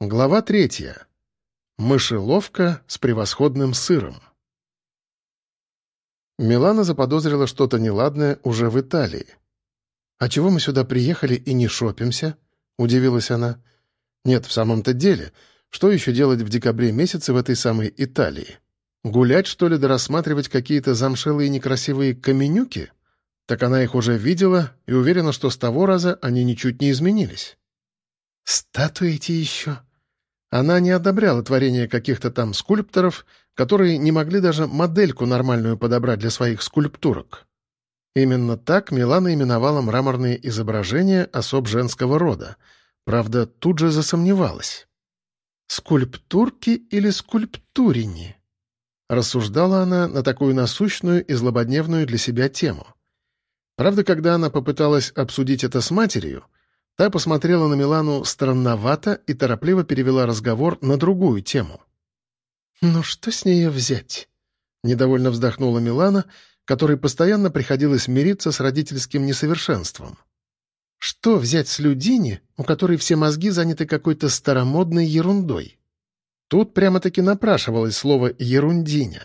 Глава третья. Мышеловка с превосходным сыром. Милана заподозрила что-то неладное уже в Италии. «А чего мы сюда приехали и не шопимся?» — удивилась она. «Нет, в самом-то деле, что еще делать в декабре месяце в этой самой Италии? Гулять, что ли, да рассматривать какие-то замшелые некрасивые каменюки? Так она их уже видела и уверена, что с того раза они ничуть не изменились». «Статуи эти еще?» Она не одобряла творение каких-то там скульпторов, которые не могли даже модельку нормальную подобрать для своих скульптурок. Именно так Милана именовала мраморные изображения особ женского рода. Правда, тут же засомневалась. «Скульптурки или скульптурини?» Рассуждала она на такую насущную и злободневную для себя тему. Правда, когда она попыталась обсудить это с матерью, Та посмотрела на Милану странновато и торопливо перевела разговор на другую тему. «Ну что с нее взять?» — недовольно вздохнула Милана, которой постоянно приходилось мириться с родительским несовершенством. «Что взять с Людини, у которой все мозги заняты какой-то старомодной ерундой?» Тут прямо-таки напрашивалось слово «ерундиня»,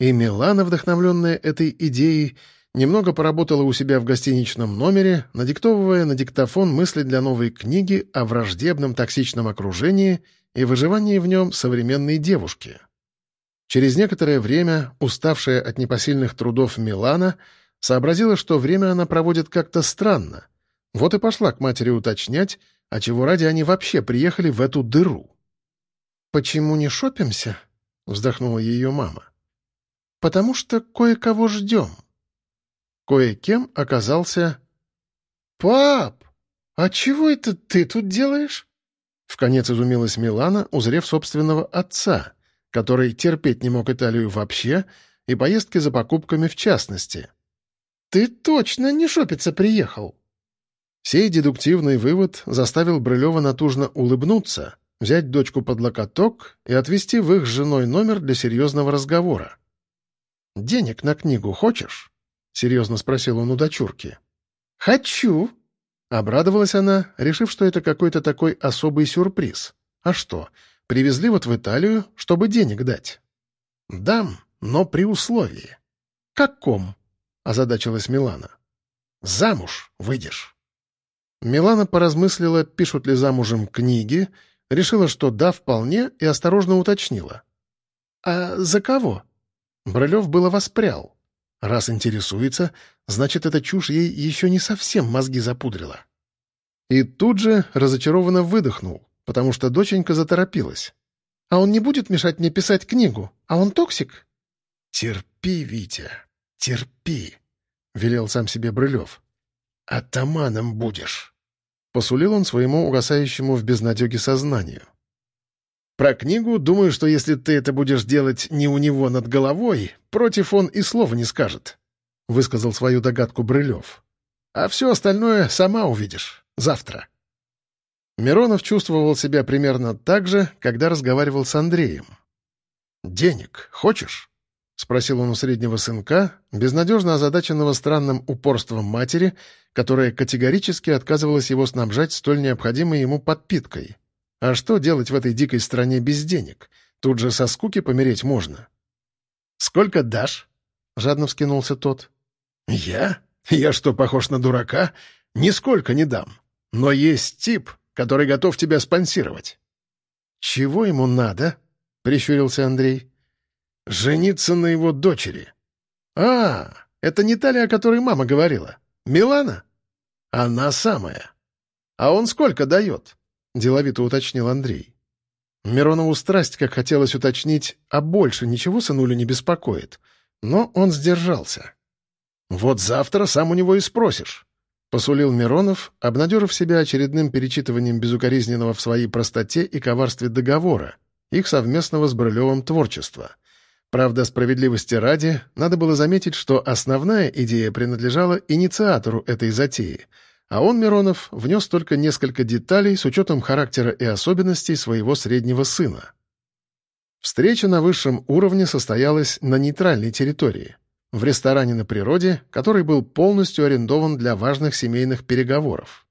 и Милана, вдохновленная этой идеей, немного поработала у себя в гостиничном номере, надиктовывая на диктофон мысли для новой книги о враждебном токсичном окружении и выживании в нем современной девушки. Через некоторое время, уставшая от непосильных трудов Милана, сообразила, что время она проводит как-то странно. Вот и пошла к матери уточнять, а чего ради они вообще приехали в эту дыру. «Почему не шопимся?» — вздохнула ее мама. «Потому что кое-кого ждем». Кое-кем оказался... «Пап, а чего это ты тут делаешь?» Вконец изумилась Милана, узрев собственного отца, который терпеть не мог Италию вообще и поездки за покупками в частности. «Ты точно не шопиться приехал!» Сей дедуктивный вывод заставил Брылева натужно улыбнуться, взять дочку под локоток и отвезти в их с женой номер для серьезного разговора. «Денег на книгу хочешь?» — серьезно спросил он у дочурки. «Хочу!» Обрадовалась она, решив, что это какой-то такой особый сюрприз. А что, привезли вот в Италию, чтобы денег дать? «Дам, но при условии». «Каком?» — озадачилась Милана. «Замуж выйдешь». Милана поразмыслила, пишут ли замужем книги, решила, что да, вполне, и осторожно уточнила. «А за кого?» Брылев было воспрял. Раз интересуется, значит, эта чушь ей еще не совсем мозги запудрила. И тут же разочарованно выдохнул, потому что доченька заторопилась. «А он не будет мешать мне писать книгу? А он токсик?» «Терпи, Витя, терпи», — велел сам себе Брылев. «Атаманом будешь», — посулил он своему угасающему в безнадеге сознанию. Про книгу, думаю, что если ты это будешь делать не у него над головой, против он и слова не скажет», — высказал свою догадку Брылев. «А все остальное сама увидишь. Завтра». Миронов чувствовал себя примерно так же, когда разговаривал с Андреем. «Денег хочешь?» — спросил он у среднего сынка, безнадежно озадаченного странным упорством матери, которая категорически отказывалась его снабжать столь необходимой ему подпиткой — а что делать в этой дикой стране без денег? Тут же со скуки помереть можно. «Сколько дашь?» — жадно вскинулся тот. «Я? Я что, похож на дурака? Нисколько не дам. Но есть тип, который готов тебя спонсировать». «Чего ему надо?» — прищурился Андрей. «Жениться на его дочери». «А, это не та ли, о которой мама говорила? Милана?» «Она самая». «А он сколько дает?» — деловито уточнил Андрей. Миронову страсть, как хотелось уточнить, а больше ничего сынулю не беспокоит. Но он сдержался. «Вот завтра сам у него и спросишь», — посулил Миронов, обнадежив себя очередным перечитыванием безукоризненного в своей простоте и коварстве договора, их совместного с Брылевым творчества. Правда, справедливости ради, надо было заметить, что основная идея принадлежала инициатору этой затеи — а он, Миронов, внес только несколько деталей с учетом характера и особенностей своего среднего сына. Встреча на высшем уровне состоялась на нейтральной территории, в ресторане на природе, который был полностью арендован для важных семейных переговоров.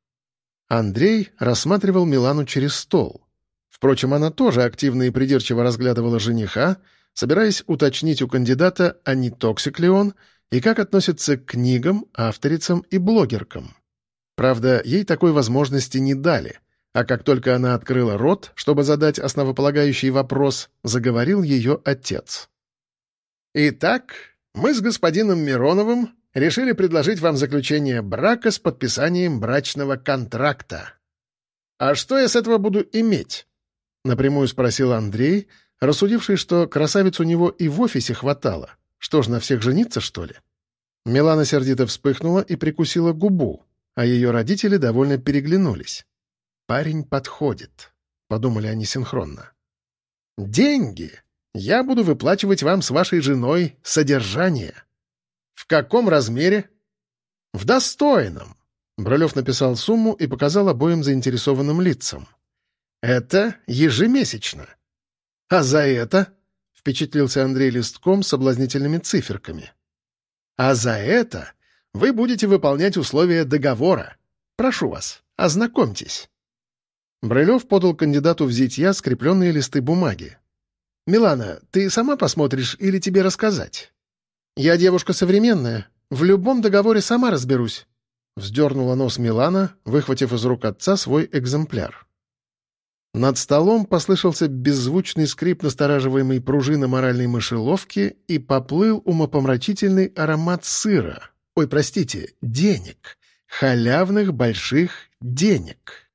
Андрей рассматривал Милану через стол. Впрочем, она тоже активно и придирчиво разглядывала жениха, собираясь уточнить у кандидата, а не токсик ли он, и как относится к книгам, авторицам и блогеркам. Правда, ей такой возможности не дали, а как только она открыла рот, чтобы задать основополагающий вопрос, заговорил ее отец. «Итак, мы с господином Мироновым решили предложить вам заключение брака с подписанием брачного контракта. А что я с этого буду иметь?» — напрямую спросил Андрей, рассудивший, что красавиц у него и в офисе хватало. Что ж, на всех жениться, что ли? Милана сердито вспыхнула и прикусила губу, а ее родители довольно переглянулись. «Парень подходит», — подумали они синхронно. «Деньги я буду выплачивать вам с вашей женой содержание». «В каком размере?» «В достойном», — Бролев написал сумму и показал обоим заинтересованным лицам. Это ежемесячно. А за это, — впечатлился Андрей листком с соблазнительными циферками, а за это вы будете выполнять условия договора. Прошу вас, ознакомьтесь. Брылев подал кандидату в зитья скрепленные листы бумаги. «Милана, ты сама посмотришь или тебе рассказать?» «Я девушка современная. В любом договоре сама разберусь», — вздернула нос Милана, выхватив из рук отца свой экземпляр. Над столом послышался беззвучный скрип настораживаемой пружины моральной мышеловки и поплыл умопомрачительный аромат сыра. Ой, простите, денег. Халявных больших денег.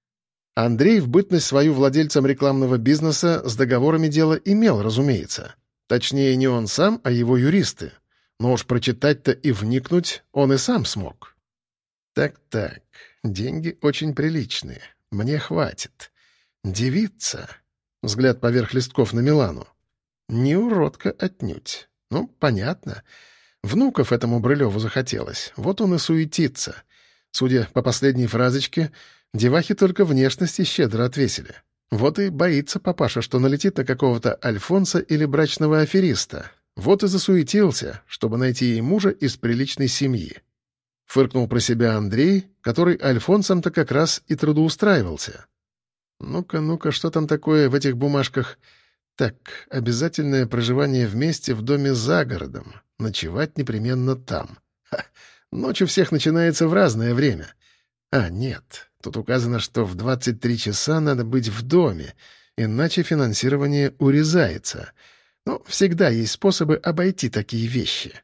Андрей в бытность свою владельцем рекламного бизнеса с договорами дела имел, разумеется. Точнее, не он сам, а его юристы. Но уж прочитать-то и вникнуть он и сам смог. Так-так, деньги очень приличные. Мне хватит. Девица. Взгляд поверх листков на Милану. Не уродка отнюдь. Ну, понятно. Внуков этому Брылеву захотелось. Вот он и суетится. Судя по последней фразочке, девахи только внешности щедро отвесили. Вот и боится папаша, что налетит на какого-то Альфонса или брачного афериста. Вот и засуетился, чтобы найти ей мужа из приличной семьи. Фыркнул про себя Андрей, который Альфонсом-то как раз и трудоустраивался. Ну-ка, ну-ка, что там такое в этих бумажках? Так, обязательное проживание вместе в доме за городом. Ночевать непременно там. Ха, ночь у всех начинается в разное время. А, нет, тут указано, что в 23 часа надо быть в доме, иначе финансирование урезается. Но всегда есть способы обойти такие вещи.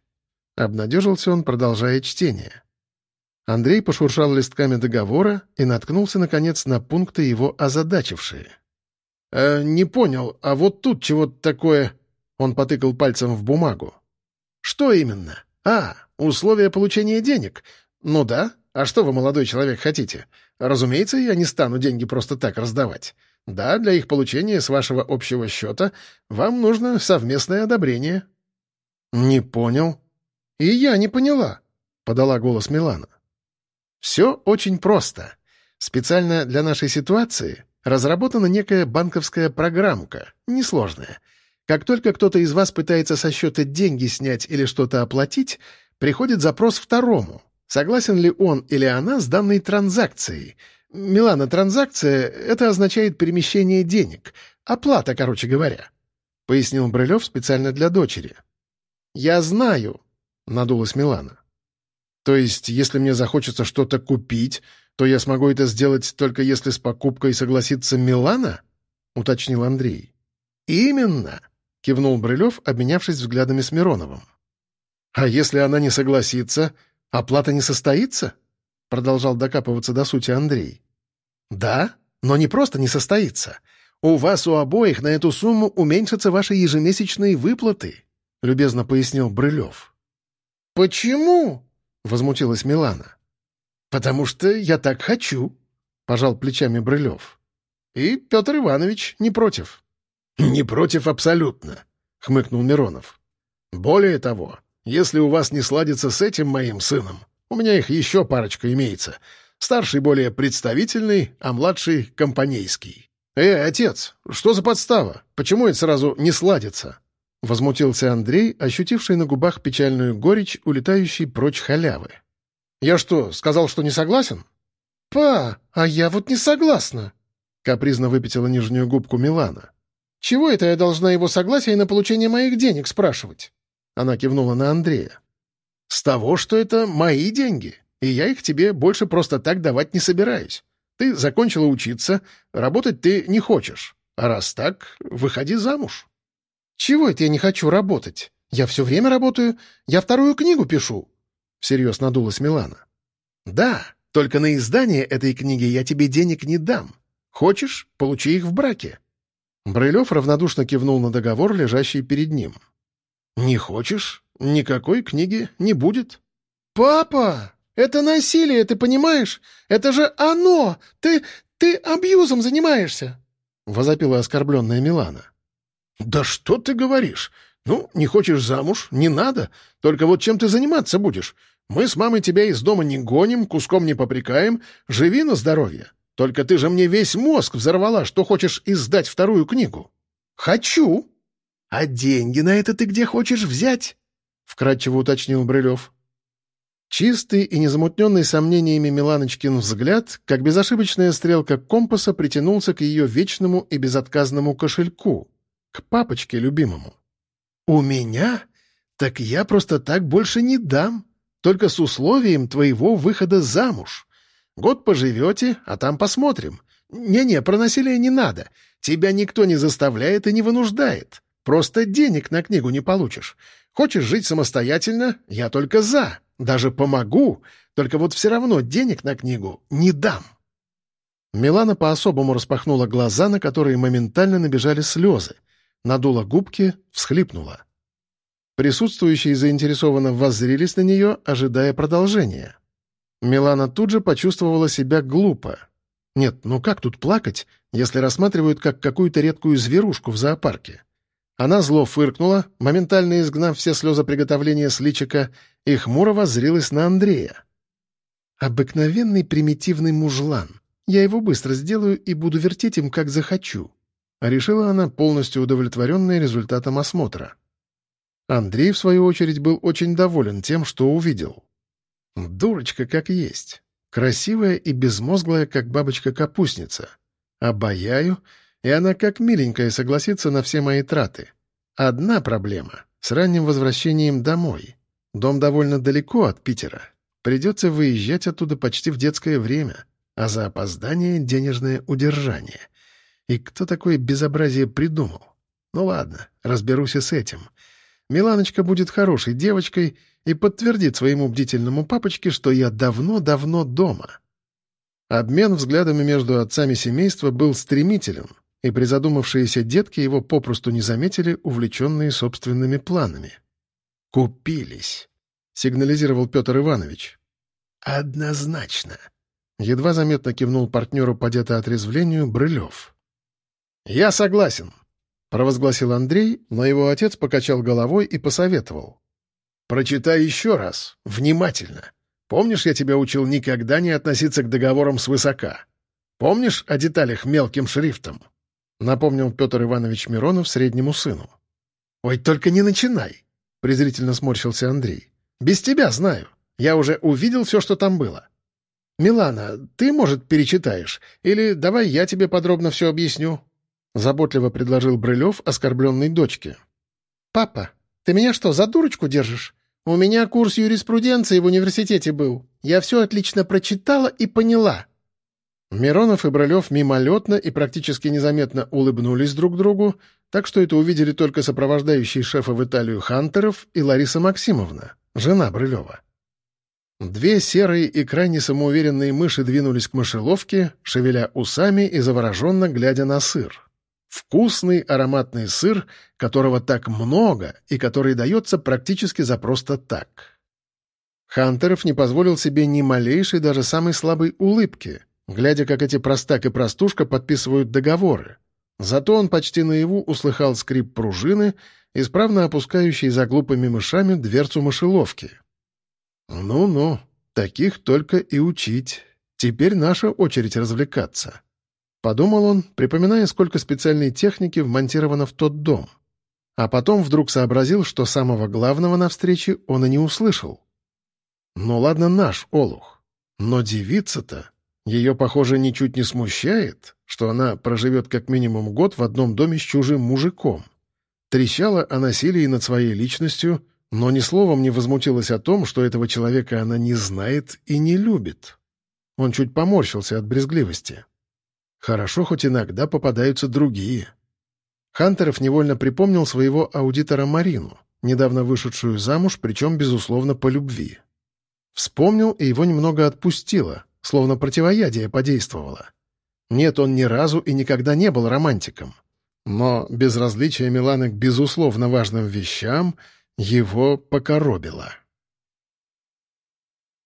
Обнадежился он, продолжая чтение. Андрей пошуршал листками договора и наткнулся, наконец, на пункты его озадачившие. «Э, «Не понял, а вот тут чего-то такое...» Он потыкал пальцем в бумагу. «Что именно? А, условия получения денег. Ну да. А что вы, молодой человек, хотите? Разумеется, я не стану деньги просто так раздавать. Да, для их получения с вашего общего счета вам нужно совместное одобрение». «Не понял». «И я не поняла», — подала голос Милана. Все очень просто. Специально для нашей ситуации разработана некая банковская программка, несложная. Как только кто-то из вас пытается со счета деньги снять или что-то оплатить, приходит запрос второму. Согласен ли он или она с данной транзакцией? Милана, транзакция — это означает перемещение денег. Оплата, короче говоря. — пояснил Брылев специально для дочери. «Я знаю», — надулась Милана. То есть, если мне захочется что-то купить, то я смогу это сделать только если с покупкой согласится Милана? — уточнил Андрей. «Именно!» — кивнул Брылев, обменявшись взглядами с Мироновым. «А если она не согласится, оплата не состоится?» — продолжал докапываться до сути Андрей. «Да, но не просто не состоится. У вас у обоих на эту сумму уменьшатся ваши ежемесячные выплаты», — любезно пояснил Брылев. «Почему?» — возмутилась Милана. «Потому что я так хочу», — пожал плечами Брылев. «И Петр Иванович не против». «Не против абсолютно», — хмыкнул Миронов. «Более того, если у вас не сладится с этим моим сыном, у меня их еще парочка имеется. Старший более представительный, а младший — компанейский». «Э, отец, что за подстава? Почему это сразу не сладится?» — возмутился Андрей, ощутивший на губах печальную горечь, улетающей прочь халявы. «Я что, сказал, что не согласен?» «Па, а я вот не согласна!» — капризно выпятила нижнюю губку Милана. «Чего это я должна его согласия на получение моих денег спрашивать?» Она кивнула на Андрея. «С того, что это мои деньги, и я их тебе больше просто так давать не собираюсь. Ты закончила учиться, работать ты не хочешь. А раз так, выходи замуж». «Чего это я не хочу работать? Я все время работаю. Я вторую книгу пишу», — всерьез надулась Милана. «Да, только на издание этой книги я тебе денег не дам. Хочешь — получи их в браке». Брылев равнодушно кивнул на договор, лежащий перед ним. «Не хочешь? Никакой книги не будет». «Папа, это насилие, ты понимаешь? Это же оно! Ты... ты абьюзом занимаешься!» — возопила оскорбленная Милана. «Да что ты говоришь? Ну, не хочешь замуж? Не надо. Только вот чем ты заниматься будешь? Мы с мамой тебя из дома не гоним, куском не попрекаем. Живи на здоровье. Только ты же мне весь мозг взорвала, что хочешь издать вторую книгу. Хочу. А деньги на это ты где хочешь взять? Вкратчиво уточнил Брылев. Чистый и незамутненный сомнениями Миланочкин взгляд, как безошибочная стрелка компаса, притянулся к ее вечному и безотказному кошельку, к папочке любимому. «У меня? Так я просто так больше не дам, только с условием твоего выхода замуж. Год поживете, а там посмотрим. Не-не, про насилие не надо. Тебя никто не заставляет и не вынуждает. Просто денег на книгу не получишь. Хочешь жить самостоятельно? Я только за. Даже помогу. Только вот все равно денег на книгу не дам». Милана по-особому распахнула глаза, на которые моментально набежали слезы. Надула губки, всхлипнула. Присутствующие заинтересованно воззрились на нее, ожидая продолжения. Милана тут же почувствовала себя глупо. Нет, ну как тут плакать, если рассматривают как какую-то редкую зверушку в зоопарке? Она зло фыркнула, моментально изгнав все слезоприготовления с личика, и хмуро воззрилась на Андрея. «Обыкновенный примитивный мужлан. Я его быстро сделаю и буду вертеть им, как захочу», — решила она, полностью удовлетворенная результатом осмотра. Андрей, в свою очередь, был очень доволен тем, что увидел. Дурочка как есть. Красивая и безмозглая, как бабочка-капустница. Обаяю, и она как миленькая согласится на все мои траты. Одна проблема — с ранним возвращением домой. Дом довольно далеко от Питера. Придется выезжать оттуда почти в детское время, а за опоздание — денежное удержание. И кто такое безобразие придумал? Ну ладно, разберусь и с этим. Миланочка будет хорошей девочкой — и подтвердит своему бдительному папочке, что я давно-давно дома. Обмен взглядами между отцами семейства был стремителен, и призадумавшиеся детки его попросту не заметили, увлеченные собственными планами. «Купились», — сигнализировал Петр Иванович. «Однозначно», — едва заметно кивнул партнеру по детоотрезвлению Брылев. «Я согласен», — провозгласил Андрей, но его отец покачал головой и посоветовал. Прочитай еще раз, внимательно. Помнишь, я тебя учил никогда не относиться к договорам свысока? Помнишь о деталях мелким шрифтом?» Напомнил Петр Иванович Миронов среднему сыну. «Ой, только не начинай!» — презрительно сморщился Андрей. «Без тебя знаю. Я уже увидел все, что там было. Милана, ты, может, перечитаешь? Или давай я тебе подробно все объясню?» Заботливо предложил Брылев оскорбленной дочке. «Папа, ты меня что, за дурочку держишь? У меня курс юриспруденции в университете был. Я все отлично прочитала и поняла». Миронов и Бролев мимолетно и практически незаметно улыбнулись друг другу, так что это увидели только сопровождающие шефа в Италию Хантеров и Лариса Максимовна, жена Брылева. Две серые и крайне самоуверенные мыши двинулись к мышеловке, шевеля усами и завороженно глядя на сыр. Вкусный ароматный сыр, которого так много и который дается практически за просто так. Хантеров не позволил себе ни малейшей, даже самой слабой улыбки, глядя, как эти простак и простушка подписывают договоры. Зато он почти наяву услыхал скрип пружины, исправно опускающей за глупыми мышами дверцу мышеловки. «Ну-ну, таких только и учить. Теперь наша очередь развлекаться». Подумал он, припоминая, сколько специальной техники вмонтировано в тот дом. А потом вдруг сообразил, что самого главного на встрече он и не услышал. Ну ладно наш Олух, но девица-то... Ее, похоже, ничуть не смущает, что она проживет как минимум год в одном доме с чужим мужиком. Трещала о насилии над своей личностью, но ни словом не возмутилась о том, что этого человека она не знает и не любит. Он чуть поморщился от брезгливости. Хорошо, хоть иногда попадаются другие. Хантеров невольно припомнил своего аудитора Марину, недавно вышедшую замуж, причем, безусловно, по любви. Вспомнил, и его немного отпустило, словно противоядие подействовало. Нет, он ни разу и никогда не был романтиком. Но безразличие Миланы к безусловно важным вещам его покоробило.